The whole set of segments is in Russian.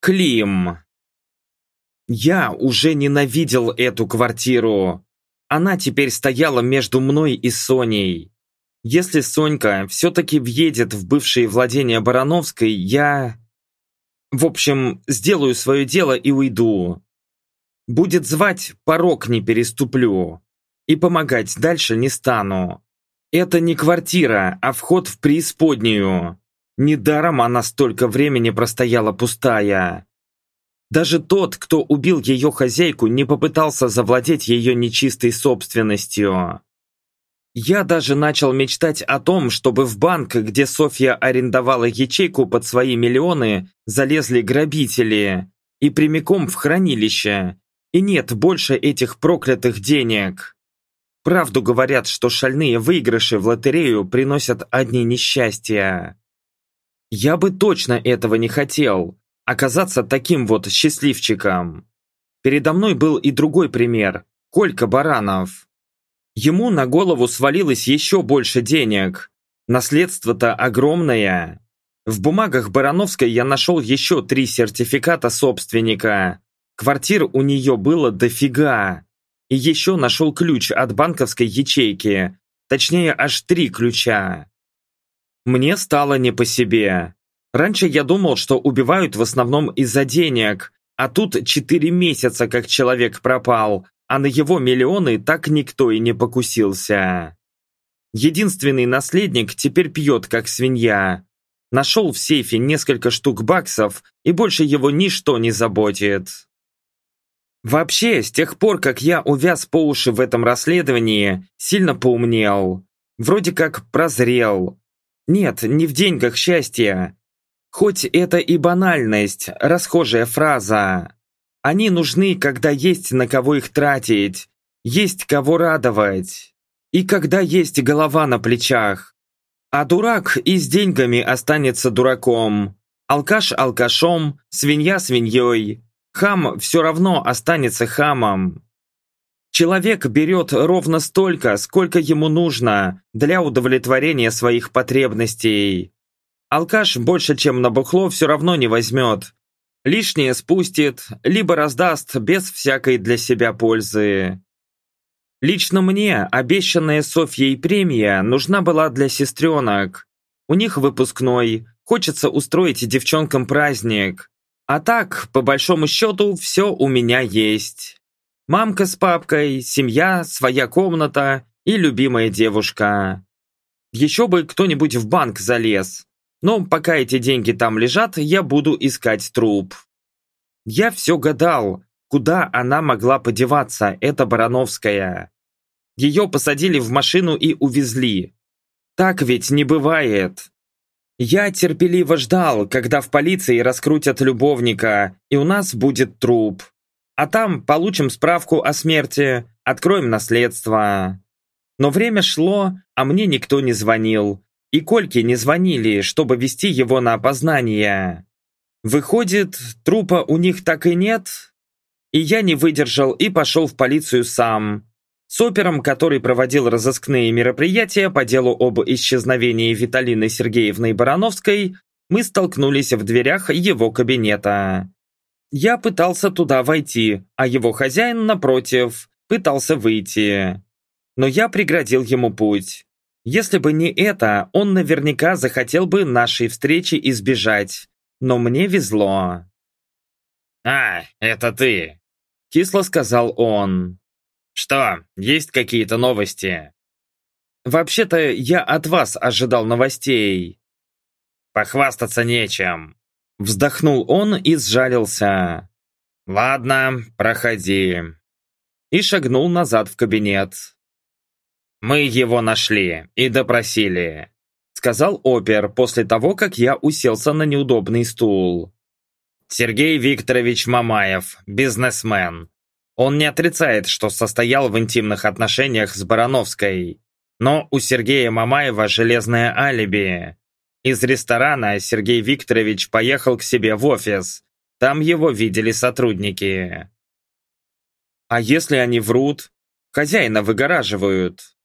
Клим. Я уже ненавидел эту квартиру. Она теперь стояла между мной и Соней. Если Сонька все-таки въедет в бывшие владения Барановской, я... В общем, сделаю свое дело и уйду. Будет звать, порог не переступлю. И помогать дальше не стану. Это не квартира, а вход в преисподнюю. Недаром она столько времени простояла пустая. Даже тот, кто убил ее хозяйку, не попытался завладеть ее нечистой собственностью. Я даже начал мечтать о том, чтобы в банк, где Софья арендовала ячейку под свои миллионы, залезли грабители. И прямиком в хранилище. И нет больше этих проклятых денег. Правду говорят, что шальные выигрыши в лотерею приносят одни несчастья. Я бы точно этого не хотел, оказаться таким вот счастливчиком. Передо мной был и другой пример – Колька Баранов. Ему на голову свалилось еще больше денег. Наследство-то огромное. В бумагах Барановской я нашел еще три сертификата собственника. Квартир у нее было дофига. И еще нашел ключ от банковской ячейки. Точнее, аж три ключа. Мне стало не по себе. Раньше я думал, что убивают в основном из-за денег, а тут четыре месяца как человек пропал, а на его миллионы так никто и не покусился. Единственный наследник теперь пьет как свинья. Нашел в сейфе несколько штук баксов, и больше его ничто не заботит. Вообще, с тех пор, как я увяз по уши в этом расследовании, сильно поумнел. Вроде как прозрел. Нет, не в деньгах счастье. Хоть это и банальность, расхожая фраза. Они нужны, когда есть на кого их тратить, есть кого радовать. И когда есть голова на плечах. А дурак и с деньгами останется дураком. Алкаш алкашом, свинья свиньей. Хам все равно останется хамом. Человек берет ровно столько, сколько ему нужно для удовлетворения своих потребностей. Алкаш больше, чем на бухло, все равно не возьмет. Лишнее спустит, либо раздаст без всякой для себя пользы. Лично мне обещанная Софьей премия нужна была для сестренок. У них выпускной, хочется устроить девчонкам праздник. А так, по большому счету, все у меня есть. Мамка с папкой, семья, своя комната и любимая девушка. Еще бы кто-нибудь в банк залез. Но пока эти деньги там лежат, я буду искать труп. Я все гадал, куда она могла подеваться, эта Барановская. Ее посадили в машину и увезли. Так ведь не бывает. Я терпеливо ждал, когда в полиции раскрутят любовника, и у нас будет труп. А там получим справку о смерти, откроем наследство. Но время шло, а мне никто не звонил. И Кольке не звонили, чтобы вести его на опознание. Выходит, трупа у них так и нет? И я не выдержал и пошел в полицию сам. С опером, который проводил разыскные мероприятия по делу об исчезновении Виталины Сергеевны Барановской, мы столкнулись в дверях его кабинета. Я пытался туда войти, а его хозяин, напротив, пытался выйти. Но я преградил ему путь. Если бы не это, он наверняка захотел бы нашей встречи избежать. Но мне везло. «А, это ты!» Кисло сказал он. «Что, есть какие-то новости?» «Вообще-то я от вас ожидал новостей». «Похвастаться нечем. Вздохнул он и сжалился. «Ладно, проходи». И шагнул назад в кабинет. «Мы его нашли и допросили», сказал опер после того, как я уселся на неудобный стул. «Сергей Викторович Мамаев, бизнесмен. Он не отрицает, что состоял в интимных отношениях с Барановской. Но у Сергея Мамаева железное алиби. Из ресторана Сергей Викторович поехал к себе в офис. Там его видели сотрудники. А если они врут? Хозяина выгораживают.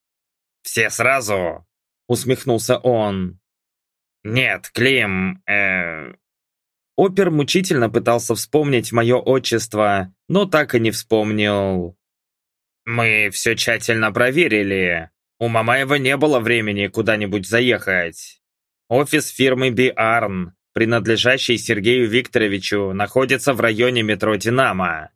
Все сразу? Усмехнулся он. Нет, Клим, э... Опер мучительно пытался вспомнить мое отчество, но так и не вспомнил. «Мы все тщательно проверили. У Мамаева не было времени куда-нибудь заехать. Офис фирмы Биарн, принадлежащий Сергею Викторовичу, находится в районе метро «Динамо».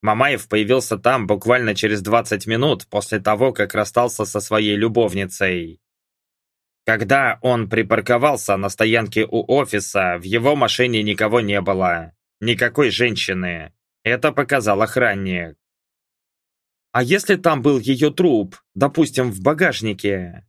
Мамаев появился там буквально через 20 минут после того, как расстался со своей любовницей. Когда он припарковался на стоянке у офиса, в его машине никого не было. Никакой женщины. Это показал охранник. А если там был ее труп, допустим, в багажнике?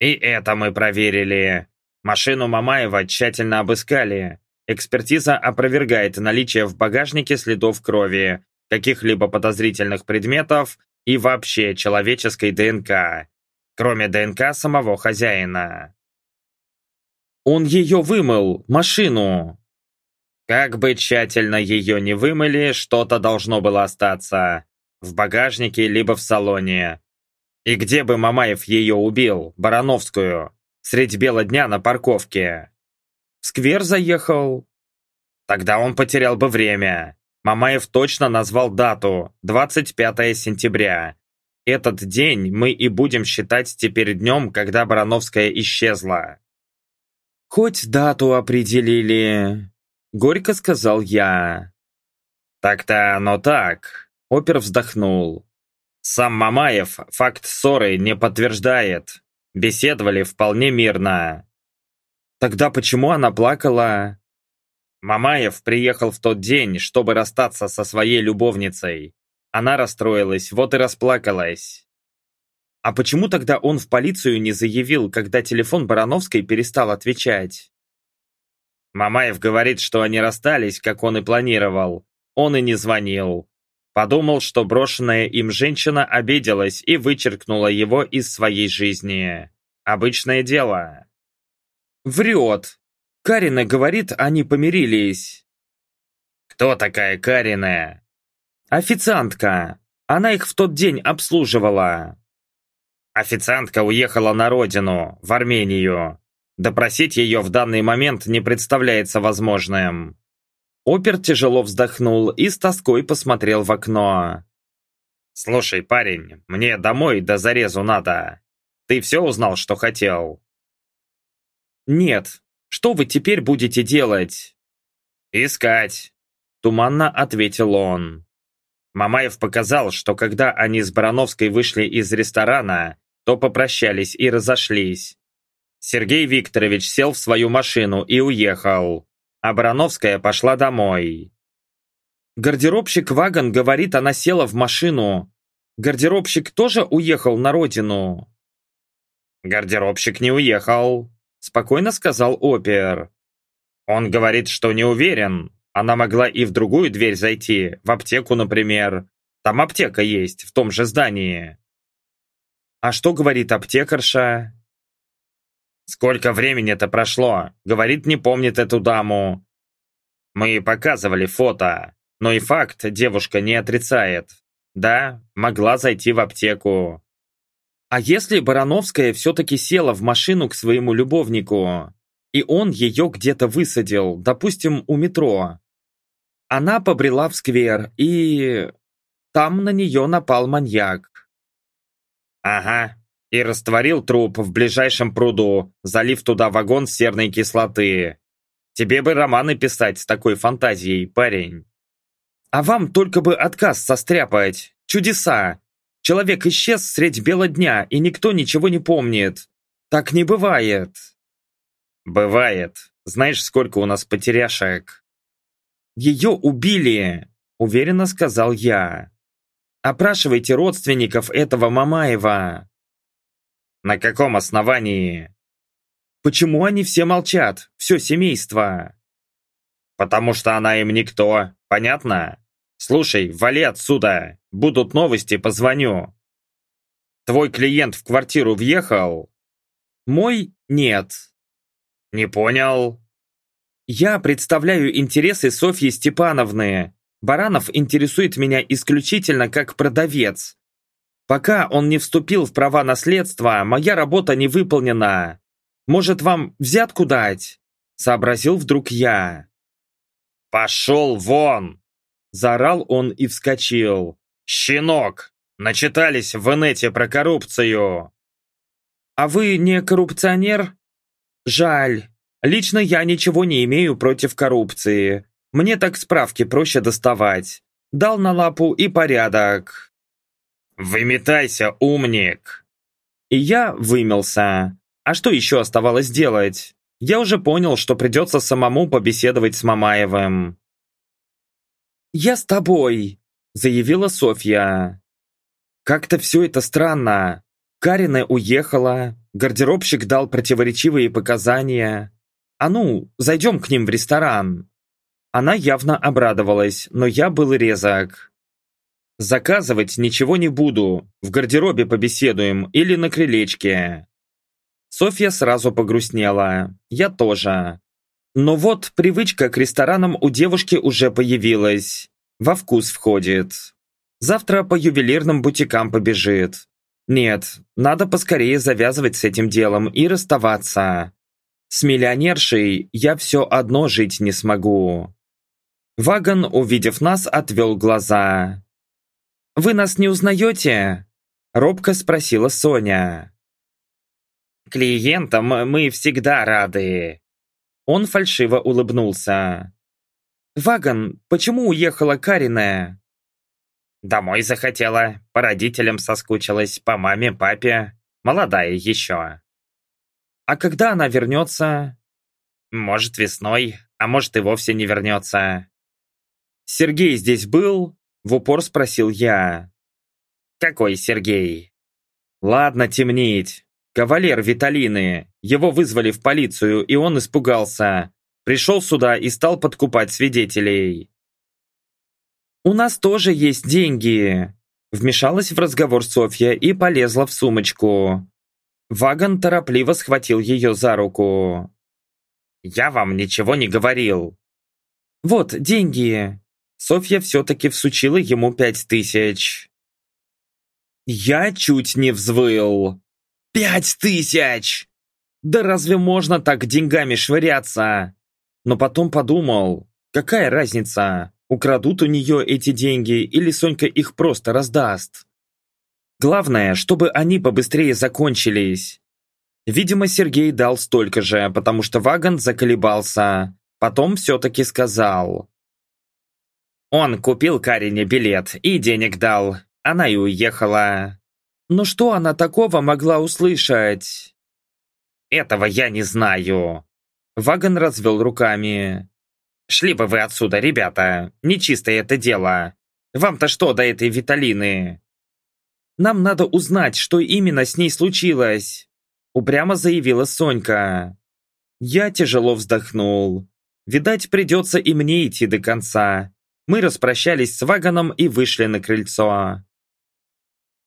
И это мы проверили. Машину Мамаева тщательно обыскали. Экспертиза опровергает наличие в багажнике следов крови, каких-либо подозрительных предметов и вообще человеческой ДНК, кроме ДНК самого хозяина. Он ее вымыл, машину. Как бы тщательно ее не вымыли, что-то должно было остаться. В багажнике, либо в салоне. И где бы Мамаев ее убил, Барановскую, средь бела дня на парковке? В сквер заехал. Тогда он потерял бы время. Мамаев точно назвал дату – 25 сентября. Этот день мы и будем считать теперь днем, когда Барановская исчезла. «Хоть дату определили», — горько сказал я. «Так-то оно так», — опер вздохнул. «Сам Мамаев факт ссоры не подтверждает. Беседовали вполне мирно». «Тогда почему она плакала?» Мамаев приехал в тот день, чтобы расстаться со своей любовницей. Она расстроилась, вот и расплакалась. А почему тогда он в полицию не заявил, когда телефон Барановской перестал отвечать? Мамаев говорит, что они расстались, как он и планировал. Он и не звонил. Подумал, что брошенная им женщина обиделась и вычеркнула его из своей жизни. Обычное дело. Врет. Карина говорит, они помирились. Кто такая Карина? Официантка. Она их в тот день обслуживала. Официантка уехала на родину, в Армению. Допросить ее в данный момент не представляется возможным. Опер тяжело вздохнул и с тоской посмотрел в окно. «Слушай, парень, мне домой до зарезу надо. Ты все узнал, что хотел?» «Нет, что вы теперь будете делать?» «Искать», — туманно ответил он. Мамаев показал, что когда они с Барановской вышли из ресторана, то попрощались и разошлись. Сергей Викторович сел в свою машину и уехал, а Барановская пошла домой. Гардеробщик Вагон говорит, она села в машину. Гардеробщик тоже уехал на родину? Гардеробщик не уехал спокойно сказал опер. Он говорит, что не уверен. Она могла и в другую дверь зайти, в аптеку, например. Там аптека есть, в том же здании. А что говорит аптекарша? Сколько времени-то прошло? Говорит, не помнит эту даму. Мы показывали фото, но и факт девушка не отрицает. Да, могла зайти в аптеку. А если Барановская все-таки села в машину к своему любовнику, и он ее где-то высадил, допустим, у метро? Она побрела в сквер, и... Там на нее напал маньяк. Ага, и растворил труп в ближайшем пруду, залив туда вагон серной кислоты. Тебе бы романы писать с такой фантазией, парень. А вам только бы отказ состряпать. Чудеса. Человек исчез средь бела дня, и никто ничего не помнит. Так не бывает. Бывает. Знаешь, сколько у нас потеряшек? Ее убили, уверенно сказал я. Опрашивайте родственников этого Мамаева. На каком основании? Почему они все молчат, все семейство? Потому что она им никто, понятно? Слушай, вали отсюда, будут новости, позвоню. Твой клиент в квартиру въехал? Мой нет. Не понял. Я представляю интересы Софьи Степановны. Баранов интересует меня исключительно как продавец. Пока он не вступил в права наследства, моя работа не выполнена. Может, вам взятку дать? Сообразил вдруг я. «Пошел вон!» Заорал он и вскочил. «Щенок! Начитались в инете про коррупцию!» «А вы не коррупционер?» «Жаль. Лично я ничего не имею против коррупции. Мне так справки проще доставать. Дал на лапу и порядок». «Выметайся, умник!» И я вымелся. А что еще оставалось делать? Я уже понял, что придется самому побеседовать с Мамаевым. «Я с тобой», — заявила Софья. Как-то все это странно. Карина уехала, гардеробщик дал противоречивые показания. А ну, зайдем к ним в ресторан. Она явно обрадовалась, но я был резок. Заказывать ничего не буду, в гардеробе побеседуем или на крылечке. Софья сразу погрустнела, я тоже. Но вот привычка к ресторанам у девушки уже появилась. Во вкус входит. Завтра по ювелирным бутикам побежит. Нет, надо поскорее завязывать с этим делом и расставаться. С миллионершей я все одно жить не смогу. Вагон, увидев нас, отвел глаза. «Вы нас не узнаете?» Робко спросила Соня. «Клиентам мы всегда рады». Он фальшиво улыбнулся. «Вагон, почему уехала Карина?» «Домой захотела, по родителям соскучилась, по маме, папе. Молодая еще». «А когда она вернется?» «Может, весной, а может и вовсе не вернется». «Сергей здесь был?» В упор спросил я. «Какой Сергей?» «Ладно, темнить. Кавалер Виталины. Его вызвали в полицию, и он испугался. Пришел сюда и стал подкупать свидетелей». «У нас тоже есть деньги!» Вмешалась в разговор Софья и полезла в сумочку. Вагон торопливо схватил ее за руку. «Я вам ничего не говорил». «Вот, деньги. Софья все-таки всучила ему пять тысяч. Я чуть не взвыл. Пять тысяч! Да разве можно так деньгами швыряться? Но потом подумал, какая разница, украдут у нее эти деньги или Сонька их просто раздаст. Главное, чтобы они побыстрее закончились. Видимо, Сергей дал столько же, потому что Вагон заколебался. Потом все-таки сказал. Он купил Карине билет и денег дал. Она и уехала. Но что она такого могла услышать? Этого я не знаю. Вагон развел руками. Шли бы вы отсюда, ребята. Нечистое это дело. Вам-то что до этой Виталины? Нам надо узнать, что именно с ней случилось. Упрямо заявила Сонька. Я тяжело вздохнул. Видать, придется и мне идти до конца. Мы распрощались с Ваганом и вышли на крыльцо.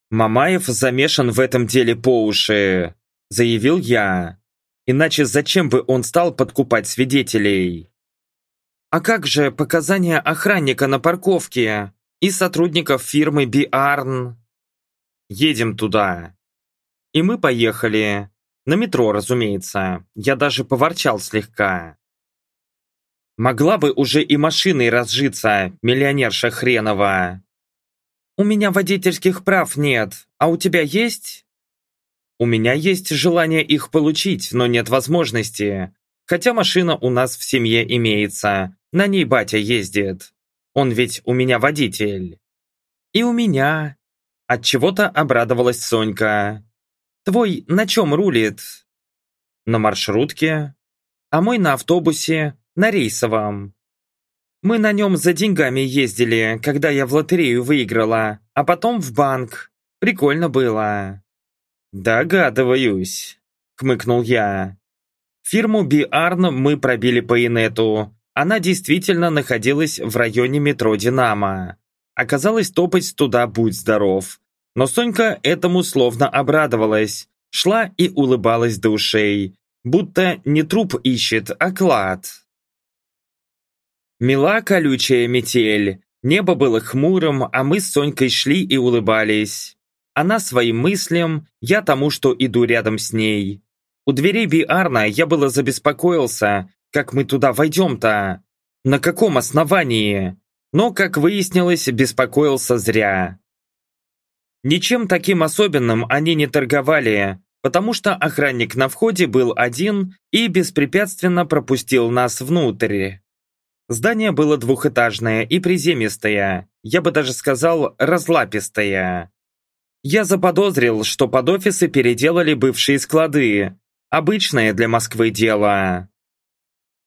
«Мамаев замешан в этом деле по уши», – заявил я. «Иначе зачем бы он стал подкупать свидетелей?» «А как же показания охранника на парковке и сотрудников фирмы Биарн?» «Едем туда». И мы поехали. На метро, разумеется. Я даже поворчал слегка. Могла бы уже и машиной разжиться, миллионерша хренова. У меня водительских прав нет, а у тебя есть? У меня есть желание их получить, но нет возможности. Хотя машина у нас в семье имеется, на ней батя ездит. Он ведь у меня водитель. И у меня. От чего-то обрадовалась Сонька. Твой на чем рулит? На маршрутке. А мой на автобусе, на рейсовом. Мы на нем за деньгами ездили, когда я в лотерею выиграла, а потом в банк. Прикольно было. Догадываюсь, хмыкнул я. Фирму Биарн мы пробили по инету. Она действительно находилась в районе метро «Динамо». Оказалось, топать туда будь здоров. Но Сонька этому словно обрадовалась, шла и улыбалась до ушей, будто не труп ищет, а клад. Мила колючая метель. Небо было хмурым, а мы с Сонькой шли и улыбались. Она своим мыслям, я тому, что иду рядом с ней. У дверей Биарна я было забеспокоился, как мы туда войдем-то. На каком основании? Но, как выяснилось, беспокоился зря. Ничем таким особенным они не торговали, потому что охранник на входе был один и беспрепятственно пропустил нас внутрь. Здание было двухэтажное и приземистое, я бы даже сказал, разлапистое. Я заподозрил, что под офисы переделали бывшие склады. Обычное для Москвы дело.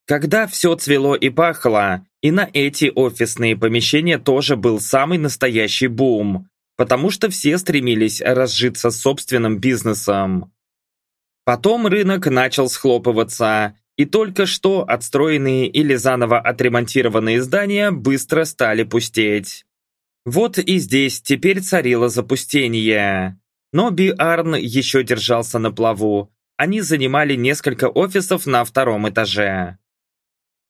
Когда все цвело и пахло, и на эти офисные помещения тоже был самый настоящий бум, потому что все стремились разжиться собственным бизнесом. Потом рынок начал схлопываться, и только что отстроенные или заново отремонтированные здания быстро стали пустеть. Вот и здесь теперь царило запустение. Но Биарн еще держался на плаву. Они занимали несколько офисов на втором этаже.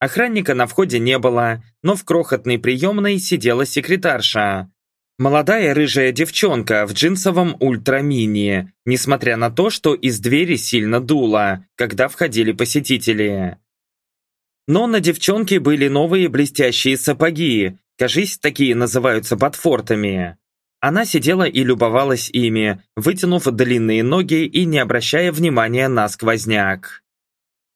Охранника на входе не было, но в крохотной приемной сидела секретарша. Молодая рыжая девчонка в джинсовом ультрамини, несмотря на то, что из двери сильно дуло, когда входили посетители. Но на девчонке были новые блестящие сапоги, кажись, такие называются ботфортами. Она сидела и любовалась ими, вытянув длинные ноги и не обращая внимания на сквозняк.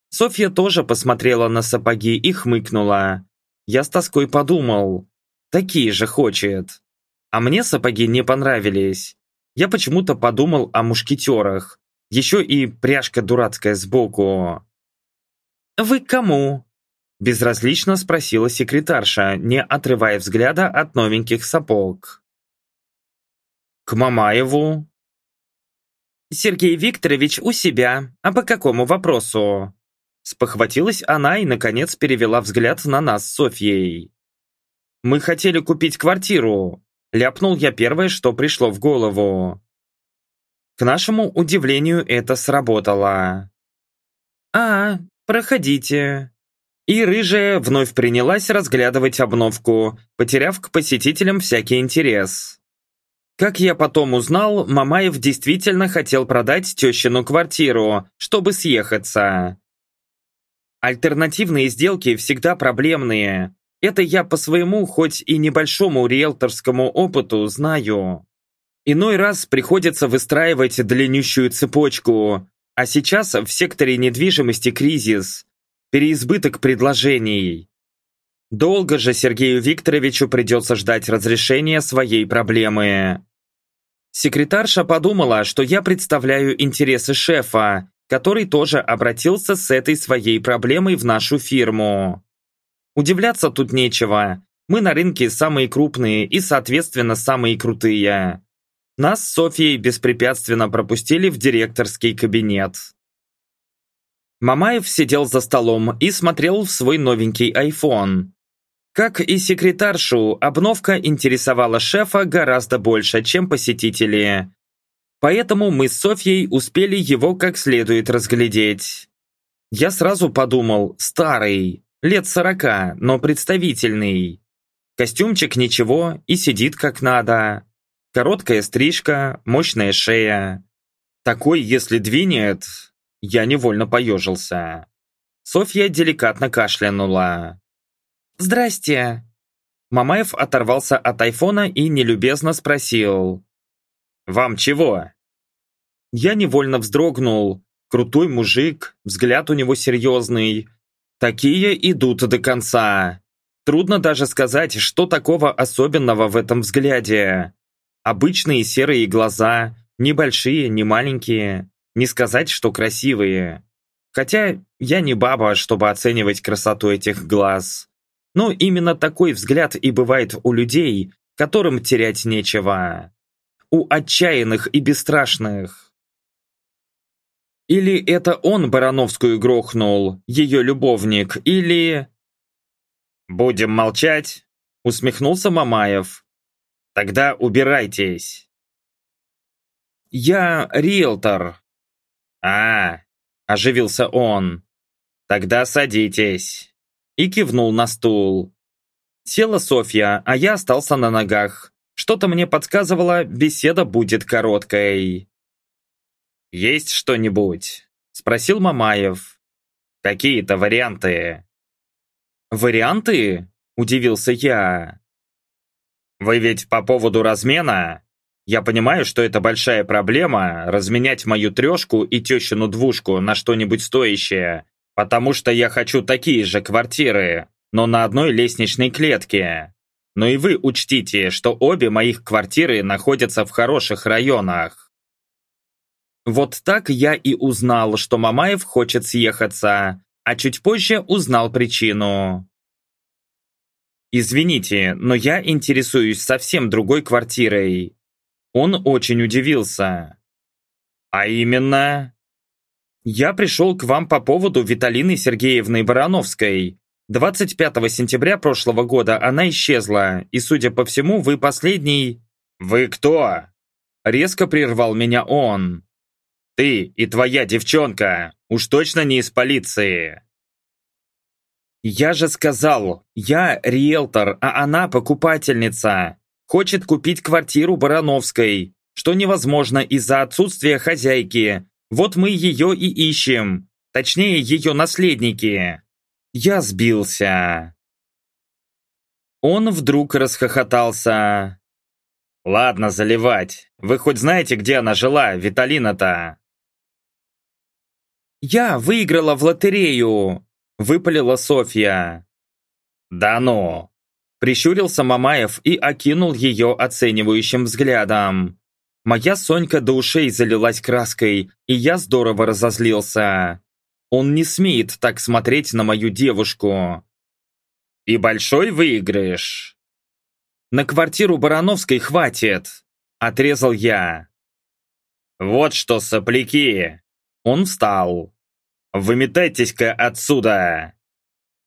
Софья тоже посмотрела на сапоги и хмыкнула. Я с тоской подумал. Такие же хочет. А мне сапоги не понравились. Я почему-то подумал о мушкетерах. Еще и пряжка дурацкая сбоку. «Вы кому?» Безразлично спросила секретарша, не отрывая взгляда от новеньких сапог. «К Мамаеву». «Сергей Викторович у себя. А по какому вопросу?» Спохватилась она и, наконец, перевела взгляд на нас с Софьей. «Мы хотели купить квартиру», — ляпнул я первое, что пришло в голову. К нашему удивлению, это сработало. «А, проходите». И рыжая вновь принялась разглядывать обновку, потеряв к посетителям всякий интерес. Как я потом узнал, Мамаев действительно хотел продать тещину квартиру, чтобы съехаться. Альтернативные сделки всегда проблемные. Это я по своему, хоть и небольшому риэлторскому опыту знаю. Иной раз приходится выстраивать длиннющую цепочку, а сейчас в секторе недвижимости кризис, переизбыток предложений. Долго же Сергею Викторовичу придется ждать разрешения своей проблемы. Секретарша подумала, что я представляю интересы шефа который тоже обратился с этой своей проблемой в нашу фирму. Удивляться тут нечего. Мы на рынке самые крупные и, соответственно, самые крутые. Нас с Софьей беспрепятственно пропустили в директорский кабинет. Мамаев сидел за столом и смотрел в свой новенький iPhone. Как и секретаршу, обновка интересовала шефа гораздо больше, чем посетители. Поэтому мы с Софьей успели его как следует разглядеть. Я сразу подумал, старый, лет сорока, но представительный. Костюмчик ничего и сидит как надо. Короткая стрижка, мощная шея. Такой, если двинет, я невольно поежился. Софья деликатно кашлянула. «Здрасте!» Мамаев оторвался от айфона и нелюбезно спросил. «Вам чего?» Я невольно вздрогнул. Крутой мужик, взгляд у него серьезный. Такие идут до конца. Трудно даже сказать, что такого особенного в этом взгляде. Обычные серые глаза, небольшие, не маленькие. Не сказать, что красивые. Хотя я не баба, чтобы оценивать красоту этих глаз. Но именно такой взгляд и бывает у людей, которым терять нечего. У отчаянных и бесстрашных. Или это он Барановскую грохнул, ее любовник, или... «Будем молчать?» — усмехнулся Мамаев. «Тогда убирайтесь». «Я риэлтор». «А, — оживился он. «Тогда садитесь». И кивнул на стул. Села Софья, а я остался на ногах. Что-то мне подсказывало, беседа будет короткой. «Есть что-нибудь?» – спросил Мамаев. «Какие-то варианты?» «Варианты?» – удивился я. «Вы ведь по поводу размена? Я понимаю, что это большая проблема – разменять мою трешку и тещину двушку на что-нибудь стоящее, потому что я хочу такие же квартиры, но на одной лестничной клетке. Но и вы учтите, что обе моих квартиры находятся в хороших районах. Вот так я и узнал, что Мамаев хочет съехаться, а чуть позже узнал причину. «Извините, но я интересуюсь совсем другой квартирой». Он очень удивился. «А именно?» «Я пришел к вам по поводу Виталины Сергеевны Барановской. 25 сентября прошлого года она исчезла, и, судя по всему, вы последний...» «Вы кто?» Резко прервал меня он. «Ты и твоя девчонка уж точно не из полиции!» «Я же сказал, я риэлтор, а она покупательница. Хочет купить квартиру Барановской, что невозможно из-за отсутствия хозяйки. Вот мы ее и ищем. Точнее, ее наследники». Я сбился. Он вдруг расхохотался. «Ладно, заливать. Вы хоть знаете, где она жила, Виталина-то?» «Я выиграла в лотерею!» – выпалила Софья. «Да ну!» – прищурился Мамаев и окинул ее оценивающим взглядом. Моя Сонька до ушей залилась краской, и я здорово разозлился. Он не смеет так смотреть на мою девушку. И большой выигрыш. На квартиру Барановской хватит, отрезал я. Вот что, сопляки. Он встал. Выметайтесь-ка отсюда.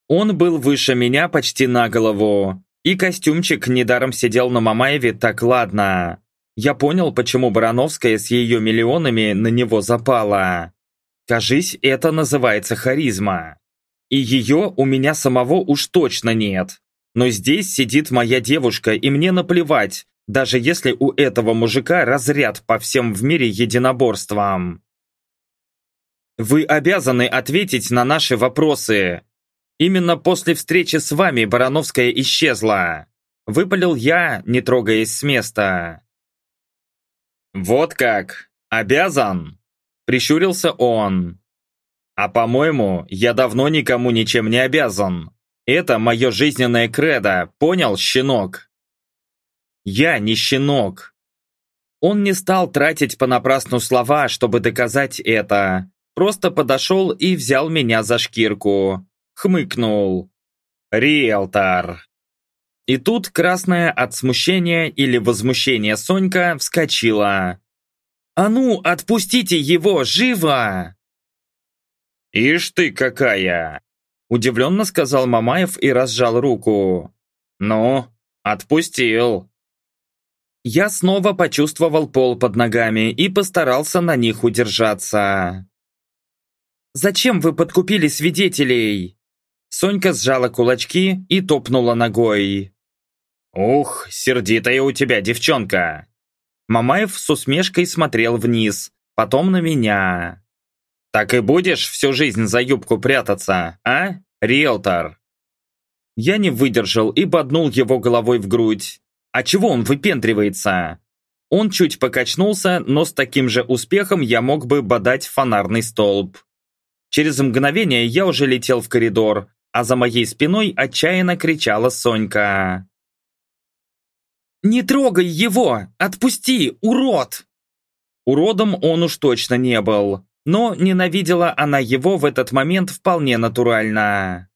Он был выше меня почти на голову, и костюмчик недаром сидел на Мамаеве так ладно. Я понял, почему Барановская с ее миллионами на него запала. Кажись, это называется харизма. И ее у меня самого уж точно нет. Но здесь сидит моя девушка, и мне наплевать, даже если у этого мужика разряд по всем в мире единоборствам. Вы обязаны ответить на наши вопросы. Именно после встречи с вами Барановская исчезла. Выпалил я, не трогаясь с места. Вот как? Обязан? Прищурился он. А по-моему, я давно никому ничем не обязан. Это мое жизненное кредо, понял, щенок? Я не щенок. Он не стал тратить понапрасну слова, чтобы доказать это. Просто подошел и взял меня за шкирку. Хмыкнул. «Риэлтор!» И тут красная от смущения или возмущения Сонька вскочила. «А ну, отпустите его, живо!» «Ишь ты какая!» Удивленно сказал Мамаев и разжал руку. «Ну, отпустил!» Я снова почувствовал пол под ногами и постарался на них удержаться. «Зачем вы подкупили свидетелей?» Сонька сжала кулачки и топнула ногой. «Ух, сердитая у тебя девчонка!» Мамаев с усмешкой смотрел вниз, потом на меня. «Так и будешь всю жизнь за юбку прятаться, а, риэлтор?» Я не выдержал и боднул его головой в грудь. А чего он выпендривается? Он чуть покачнулся, но с таким же успехом я мог бы бодать фонарный столб. Через мгновение я уже летел в коридор, а за моей спиной отчаянно кричала Сонька. «Не трогай его! Отпусти, урод!» Уродом он уж точно не был, но ненавидела она его в этот момент вполне натурально.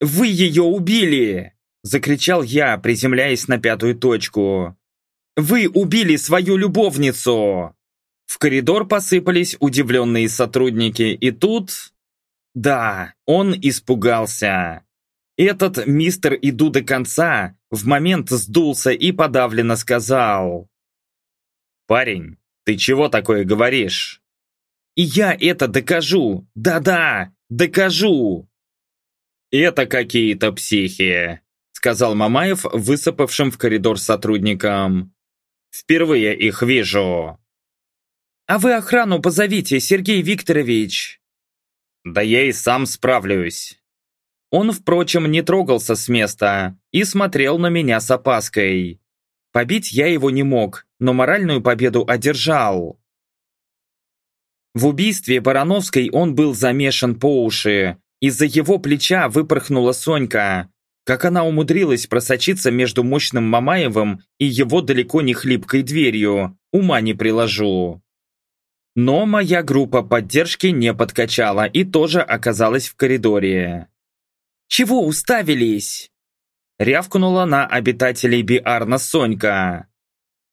«Вы ее убили!» – закричал я, приземляясь на пятую точку. «Вы убили свою любовницу!» В коридор посыпались удивленные сотрудники, и тут... Да, он испугался. Этот мистер «Иду до конца» в момент сдулся и подавленно сказал. «Парень, ты чего такое говоришь?» «И я это докажу! Да-да, докажу!» «Это какие-то психи», — сказал Мамаев высыпавшим в коридор сотрудникам. «Впервые их вижу». «А вы охрану позовите, Сергей Викторович!» «Да я и сам справлюсь». Он, впрочем, не трогался с места и смотрел на меня с опаской. Побить я его не мог, но моральную победу одержал. В убийстве Барановской он был замешан по уши. Из-за его плеча выпорхнула Сонька. Как она умудрилась просочиться между мощным Мамаевым и его далеко не хлипкой дверью, ума не приложу. Но моя группа поддержки не подкачала и тоже оказалась в коридоре. «Чего уставились?» Рявкнула на обитателей Биарна Сонька.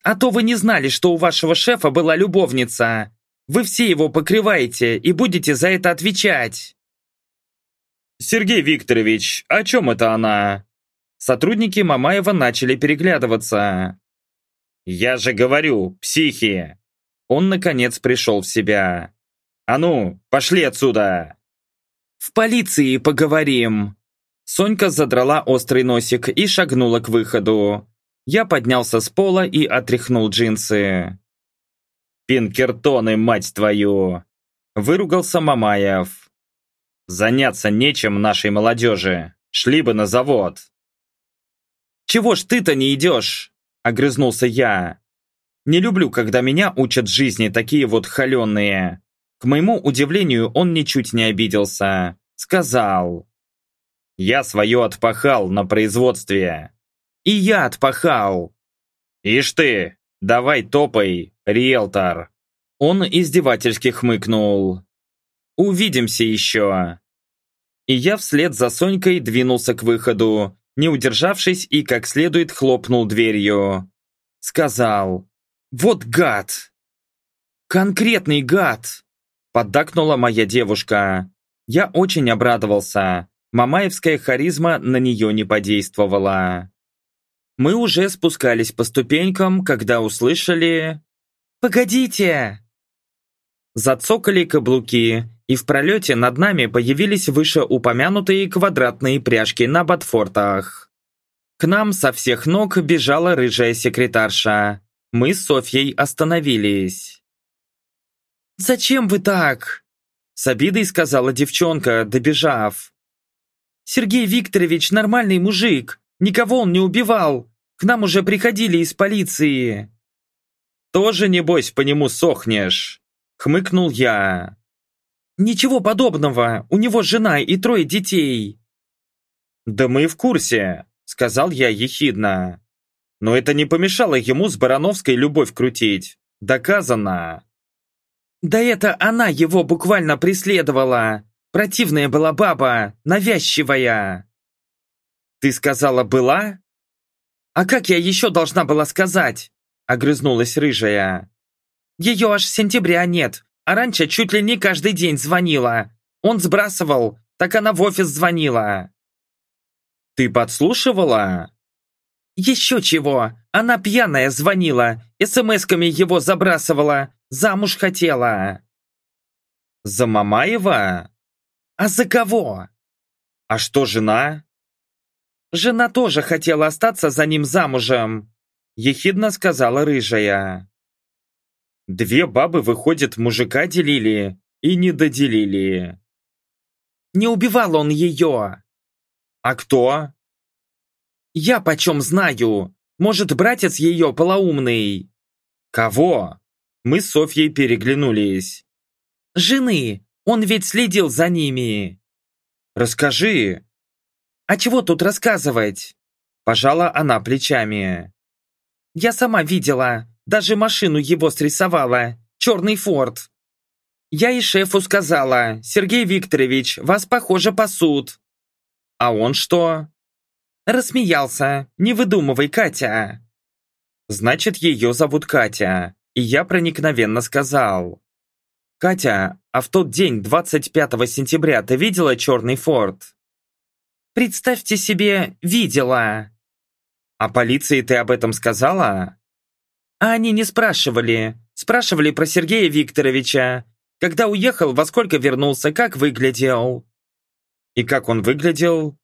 «А то вы не знали, что у вашего шефа была любовница. Вы все его покрываете и будете за это отвечать». «Сергей Викторович, о чем это она?» Сотрудники Мамаева начали переглядываться. «Я же говорю, психи!» Он, наконец, пришел в себя. «А ну, пошли отсюда!» «В полиции поговорим!» Сонька задрала острый носик и шагнула к выходу. Я поднялся с пола и отряхнул джинсы. «Пинкертоны, мать твою!» Выругался Мамаев. «Заняться нечем нашей молодежи. Шли бы на завод». «Чего ж ты-то не идешь?» Огрызнулся я. «Не люблю, когда меня учат жизни такие вот холеные». К моему удивлению, он ничуть не обиделся. Сказал. Я свое отпахал на производстве. И я отпахал. Ишь ты, давай топай, риэлтор. Он издевательски хмыкнул. Увидимся еще. И я вслед за Сонькой двинулся к выходу, не удержавшись и как следует хлопнул дверью. Сказал, вот гад. Конкретный гад. Поддакнула моя девушка. Я очень обрадовался. Мамаевская харизма на нее не подействовала. Мы уже спускались по ступенькам, когда услышали... «Погодите!» Зацокали каблуки, и в пролете над нами появились вышеупомянутые квадратные пряжки на ботфортах. К нам со всех ног бежала рыжая секретарша. Мы с Софьей остановились. «Зачем вы так?» С обидой сказала девчонка, добежав. Сергей Викторович нормальный мужик. Никого он не убивал. К нам уже приходили из полиции». «Тоже, небось, по нему сохнешь», — хмыкнул я. «Ничего подобного. У него жена и трое детей». «Да мы в курсе», — сказал я ехидно. «Но это не помешало ему с Барановской любовь крутить. Доказано». «Да это она его буквально преследовала. Противная была баба, навязчивая. Ты сказала «была»? А как я еще должна была сказать? Огрызнулась рыжая. Ее аж с сентября нет, а раньше чуть ли не каждый день звонила. Он сбрасывал, так она в офис звонила. Ты подслушивала? Еще чего, она пьяная звонила, смс-ками его забрасывала, замуж хотела. За Мамаева? «А за кого?» «А что жена?» «Жена тоже хотела остаться за ним замужем», ехидно сказала рыжая. Две бабы, выходит, мужика делили и не доделили. Не убивал он ее. А кто? Я почем знаю. Может, братец ее полоумный. Кого? Мы с Софьей переглянулись. Жены. Он ведь следил за ними. Расскажи. А чего тут рассказывать? Пожала она плечами. Я сама видела. Даже машину его срисовала. Черный форт. Я и шефу сказала, Сергей Викторович, вас, похоже, пасут. А он что? Рассмеялся. Не выдумывай, Катя. Значит, ее зовут Катя. И я проникновенно сказал. «Катя, а в тот день, 25 сентября, ты видела черный форт?» «Представьте себе, видела!» «А полиции ты об этом сказала?» «А они не спрашивали. Спрашивали про Сергея Викторовича. Когда уехал, во сколько вернулся, как выглядел?» «И как он выглядел?»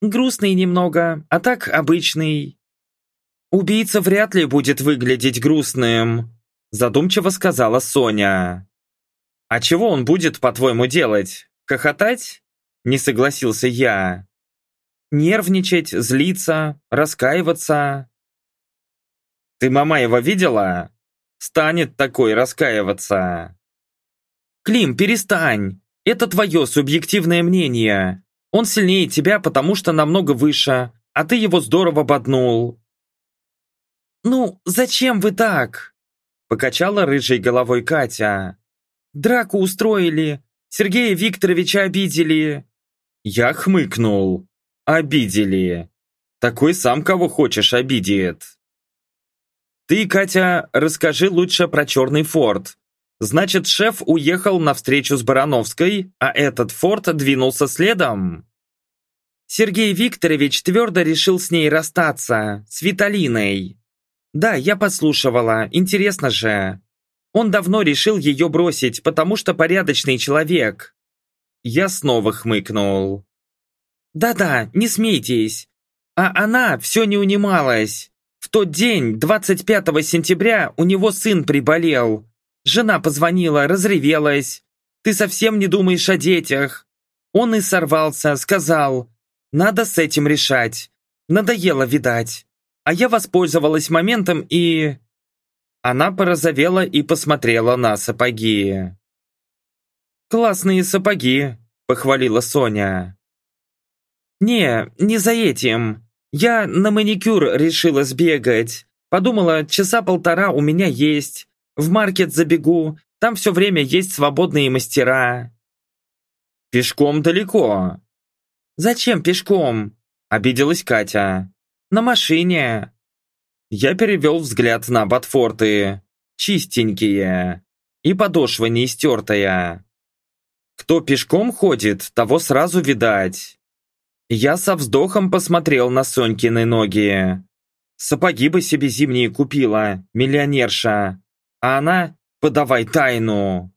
«Грустный немного, а так обычный». «Убийца вряд ли будет выглядеть грустным», задумчиво сказала Соня. А чего он будет, по-твоему, делать? Хохотать? Не согласился я. Нервничать, злиться, раскаиваться. Ты Мамаева видела? Станет такой раскаиваться. Клим, перестань. Это твое субъективное мнение. Он сильнее тебя, потому что намного выше, а ты его здорово боднул. «Ну, зачем вы так?» Покачала рыжей головой Катя. «Драку устроили, Сергея Викторовича обидели». Я хмыкнул. «Обидели. Такой сам кого хочешь обидит». «Ты, Катя, расскажи лучше про черный форт. Значит, шеф уехал на встречу с Барановской, а этот форт двинулся следом?» Сергей Викторович твердо решил с ней расстаться, с Виталиной. Да, я послушивала, интересно же. Он давно решил ее бросить, потому что порядочный человек. Я снова хмыкнул. Да-да, не смейтесь. А она все не унималась. В тот день, 25 сентября, у него сын приболел. Жена позвонила, разревелась. Ты совсем не думаешь о детях. Он и сорвался, сказал, надо с этим решать. Надоело, видать. А я воспользовалась моментом и... Она порозовела и посмотрела на сапоги. «Классные сапоги», — похвалила Соня. «Не, не за этим. Я на маникюр решила сбегать. Подумала, часа полтора у меня есть. В маркет забегу, там все время есть свободные мастера». «Пешком далеко», «Зачем пешком?» – обиделась Катя. «На машине». Я перевел взгляд на ботфорты. Чистенькие. И подошва не истертая. Кто пешком ходит, того сразу видать. Я со вздохом посмотрел на Сонькины ноги. Сапоги бы себе зимние купила, миллионерша. А она «подавай тайну».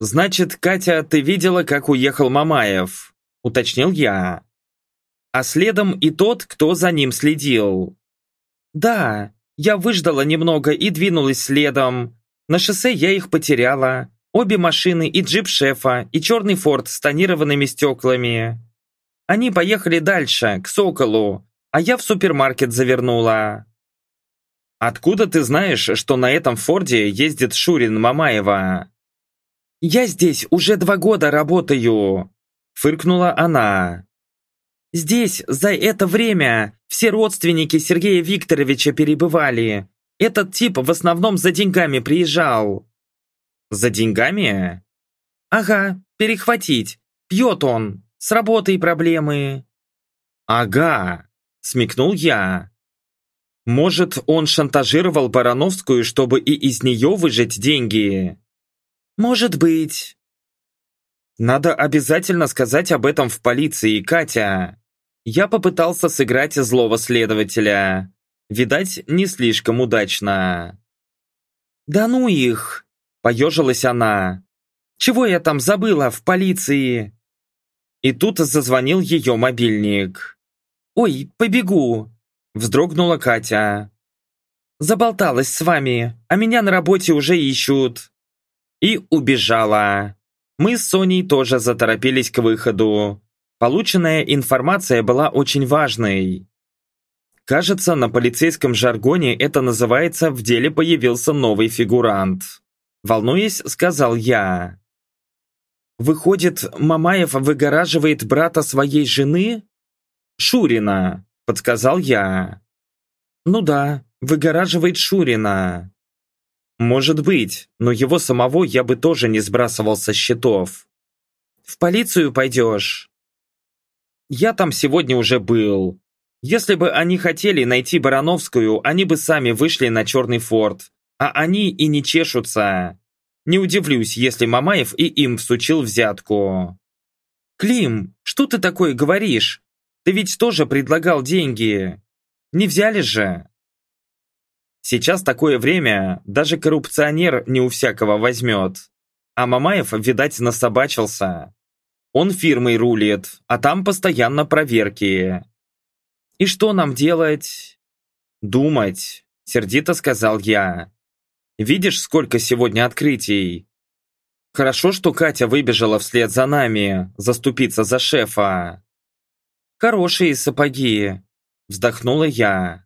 «Значит, Катя, ты видела, как уехал Мамаев?» уточнил я. А следом и тот, кто за ним следил. Да, я выждала немного и двинулась следом. На шоссе я их потеряла. Обе машины, и джип шефа, и черный форт с тонированными стеклами. Они поехали дальше, к Соколу, а я в супермаркет завернула. «Откуда ты знаешь, что на этом форде ездит Шурин Мамаева?» «Я здесь уже два года работаю. Фыркнула она. «Здесь за это время все родственники Сергея Викторовича перебывали. Этот тип в основном за деньгами приезжал». «За деньгами?» «Ага, перехватить. Пьет он. С работой проблемы». «Ага», — смекнул я. «Может, он шантажировал Барановскую, чтобы и из нее выжать деньги?» «Может быть. Надо обязательно сказать об этом в полиции, Катя. Я попытался сыграть злого следователя. Видать, не слишком удачно. «Да ну их!» – поежилась она. «Чего я там забыла в полиции?» И тут зазвонил ее мобильник. «Ой, побегу!» – вздрогнула Катя. «Заболталась с вами, а меня на работе уже ищут». И убежала. Мы с Соней тоже заторопились к выходу. Полученная информация была очень важной. Кажется, на полицейском жаргоне это называется «в деле появился новый фигурант». Волнуясь, сказал я. «Выходит, Мамаев выгораживает брата своей жены?» «Шурина», — подсказал я. «Ну да, выгораживает Шурина». Может быть, но его самого я бы тоже не сбрасывал со счетов. В полицию пойдешь? Я там сегодня уже был. Если бы они хотели найти Барановскую, они бы сами вышли на Черный форт. А они и не чешутся. Не удивлюсь, если Мамаев и им всучил взятку. «Клим, что ты такое говоришь? Ты ведь тоже предлагал деньги. Не взяли же?» Сейчас такое время, даже коррупционер не у всякого возьмет. А Мамаев, видать, насобачился. Он фирмой рулит, а там постоянно проверки. И что нам делать? Думать, сердито сказал я. Видишь, сколько сегодня открытий? Хорошо, что Катя выбежала вслед за нами, заступиться за шефа. Хорошие сапоги, вздохнула я.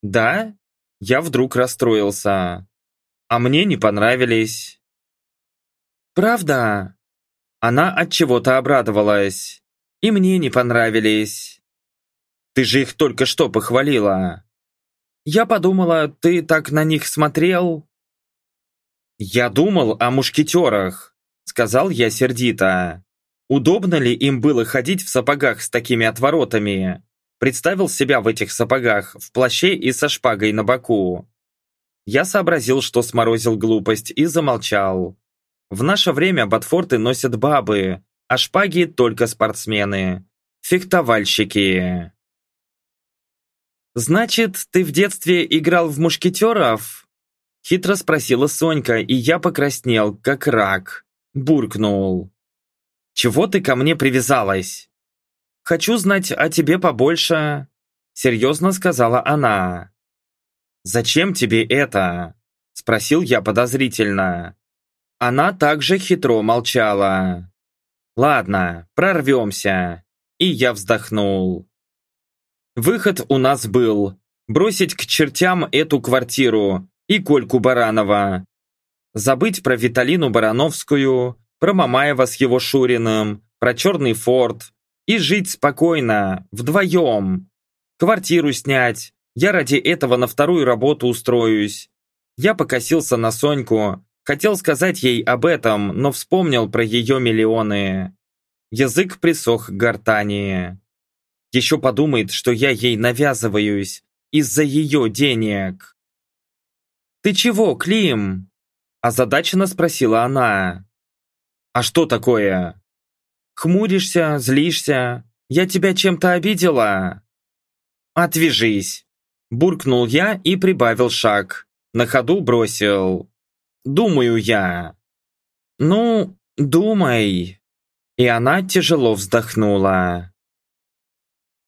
Да? Я вдруг расстроился. А мне не понравились. Правда? Она от чего-то обрадовалась. И мне не понравились. Ты же их только что похвалила. Я подумала, ты так на них смотрел. Я думал о мушкетерах, сказал я сердито. Удобно ли им было ходить в сапогах с такими отворотами? Представил себя в этих сапогах, в плаще и со шпагой на боку. Я сообразил, что сморозил глупость и замолчал. В наше время ботфорты носят бабы, а шпаги только спортсмены. Фехтовальщики. «Значит, ты в детстве играл в мушкетеров?» Хитро спросила Сонька, и я покраснел, как рак. Буркнул. «Чего ты ко мне привязалась?» «Хочу знать о тебе побольше», — серьезно сказала она. «Зачем тебе это?» — спросил я подозрительно. Она также хитро молчала. «Ладно, прорвемся». И я вздохнул. Выход у нас был бросить к чертям эту квартиру и Кольку Баранова. Забыть про Виталину Барановскую, про Мамаева с его Шуриным, про Черный Форд и жить спокойно, вдвоем. Квартиру снять. Я ради этого на вторую работу устроюсь. Я покосился на Соньку, Хотел сказать ей об этом, но вспомнил про ее миллионы. Язык присох к гортани. Еще подумает, что я ей навязываюсь из-за ее денег. «Ты чего, Клим?» Озадаченно спросила она. «А что такое?» «Хмуришься, злишься? Я тебя чем-то обидела?» «Отвяжись!» Буркнул я и прибавил шаг. На ходу бросил. Думаю я. Ну, думай. И она тяжело вздохнула.